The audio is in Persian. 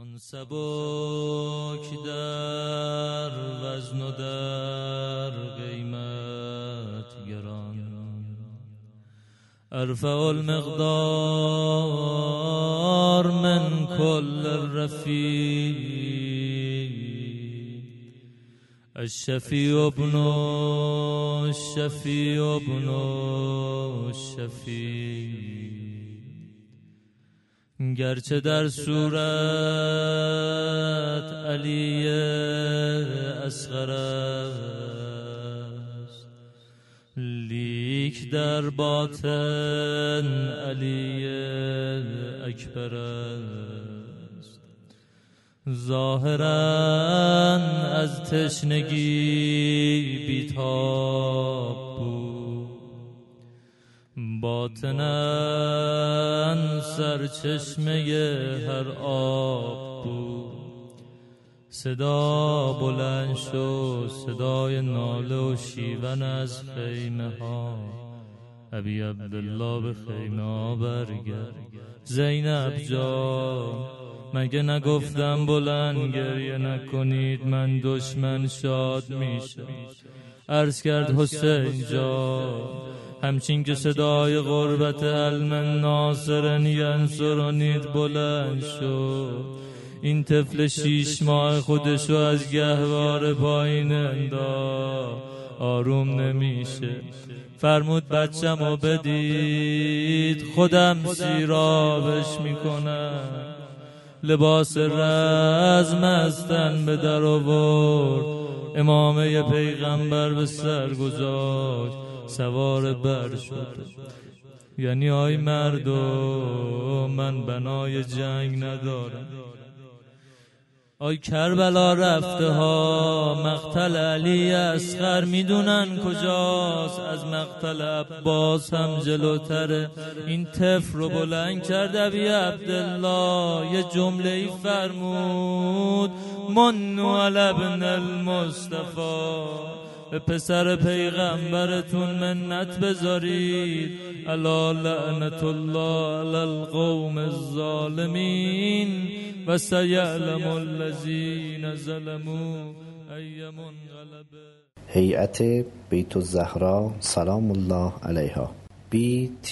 آن سبک در وزن و در قیمت گران. ارفع المقدار من کل الرفیع الشفیع ابن الشفیع ابن الشفیع. گرچه در صورت علی اصغر است. لیک در باطن علی اکبر است. ظاهرا از تشنگی بیتاب باطنا سرچشمه هر آب بود. صدا بلند شد صدای ناله و شیون از خیمه ها. ابی عبدالله به خیمه برگرد زینب جان مگه نگفتم بلند گریه نکنید من دشمن شاد میشه عرض کرد حسین جان همچین که صدای غربت علم ناصرن ینصرانید بلند شد. این طفل شیش ماه خودشو از گهوار پایین اندا آروم نمیشه. فرمود بچم و بدید. خودم سیرابش می‌کنم. لباس رزم از به در آورد. امامه پیغمبر به سر گذاشت سوار بر شد. یعنی آی مردم من بنای جنگ ندارم. آی کربلا رفته ها مقتل علی اسخر می‌دونن کجاست. از مقتل عباس هم جلوتره. این تف رو بلند کرد ابی عبدالله. یه جمله ای فرمود منو علی ابن المصطفى به پسر پیغمبرتون منت بذارید. الا لعنت الله علی القوم الظالمین. و سیعلم الذین ظلموا ای منقلب هیئت بیت الزهرا سلام الله علیها. Btzs.ir